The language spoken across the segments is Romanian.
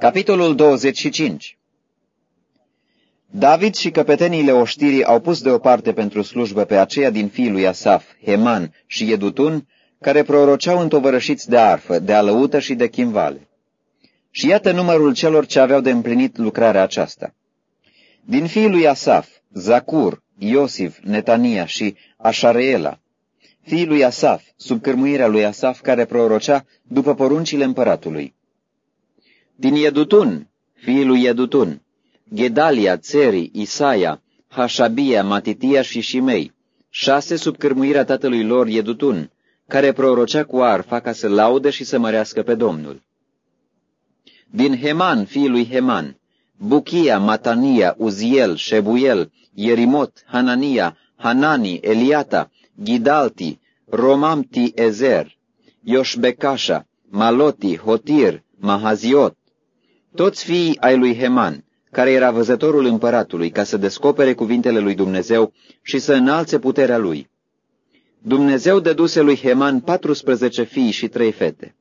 Capitolul 25 David și căpeteniile oștirii au pus deoparte pentru slujbă pe aceia din fiul lui Asaf, Heman și Edutun, care proroceau întovărășiți de arfă, de alăută și de chimvale. Și iată numărul celor ce aveau de împlinit lucrarea aceasta. Din fiul lui Asaf, Zacur, Iosif, Netania și Așareela, fiul lui Asaf, sub cârmuirea lui Asaf, care prorocea după poruncile împăratului. Din Iedutun, fiul lui Iedutun, Gedalia, Țeri, Isaia, Hașabia, Matitia și Shimei, șase sub cârmuirea tatălui lor Iedutun, care prorocea cu arfa ca să laude și să mărească pe Domnul. Din Heman, fiul lui Heman, Buchia, Matania, Uziel, Shebuel, Ierimot, Hanania, Hanani, Eliata, Gidalti, Romamti Ezer, Ioșbecașa, Maloti, Hotir, Mahaziot, toți fiii ai lui Heman, care era văzătorul împăratului, ca să descopere cuvintele lui Dumnezeu și să înalțe puterea lui. Dumnezeu dăduse lui Heman 14 fii și trei fete.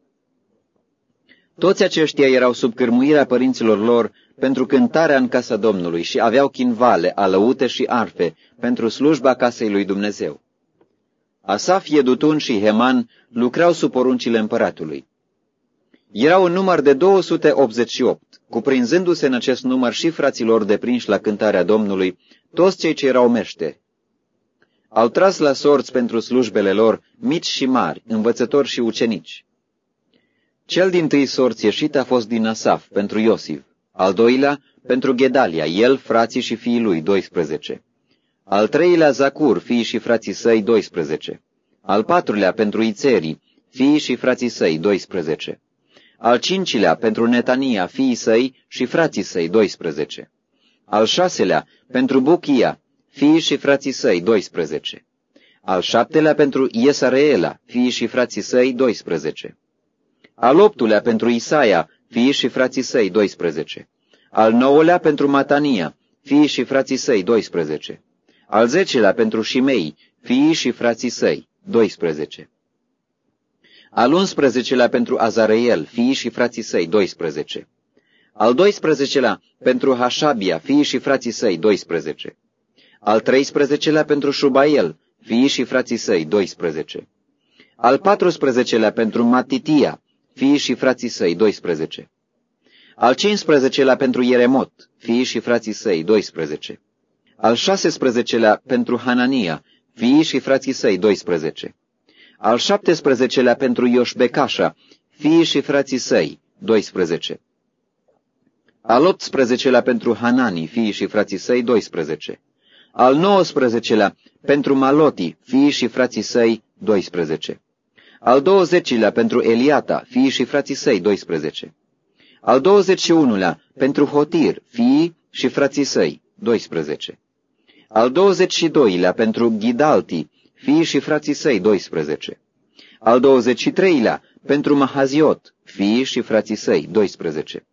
Toți aceștia erau sub cârmuirea părinților lor pentru cântarea în casa Domnului și aveau chinvale, alăute și arfe pentru slujba casei lui Dumnezeu. Asaf, Edutun și Heman lucrau sub poruncile împăratului. Era un număr de 288, cuprinzându-se în acest număr și fraților deprinși la cântarea Domnului, toți cei ce erau meșteri. Au tras la sorți pentru slujbele lor, mici și mari, învățători și ucenici. Cel din tâi sorți ieșit a fost din Asaf, pentru Iosif, al doilea, pentru Gedalia, el, frații și fiii lui, 12. Al treilea, Zacur, fiii și frații săi, 12. Al patrulea, pentru Ițerii, fiii și frații săi, 12 al cincilea pentru Netania, fiii săi și frații săi, 12. Al șaselea pentru Buchia, fiii și frații săi, 12. Al șaptelea pentru Iesareela, fiii și frații săi, 12. Al optulea pentru Isaia, fiii și frații săi, 12. Al nouălea pentru Matania, fiii și frații săi, 12. Al zecelea pentru Shimei, fiii și frații săi, 12 al 11-lea pentru Azareel, fiii și frații săi, 12. Al 12-lea pentru Hașabia, fiii și frații săi, 12. Al 13-lea pentru Șubael, fiii și frații săi, 12. Al 14-lea pentru Matitia, fiii și frații săi, 12. Al 15-lea pentru Ieremot, fiii și frații săi, 12. Al 16-lea pentru Hanania, fiii și frații săi, 12 al 17-lea pentru Ioșbecașa, fiii și frații săi, 12. Al 18-lea pentru Hanani, fiii și frații săi, 12. Al 19-lea pentru Maloti, fiii și frații săi, 12. Al 20-lea pentru Eliata, fiii și frații săi, 12. Al 21-lea pentru Hotir, fiii și frații săi, 12. Al 22-lea pentru Ghidalti, fiii și frații săi, 12. Al 23-lea, pentru Mahaziot, fiii și frații săi, 12.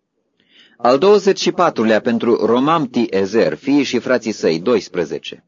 Al 24-lea, pentru Romamti Ezer, fiii și frații săi, 12.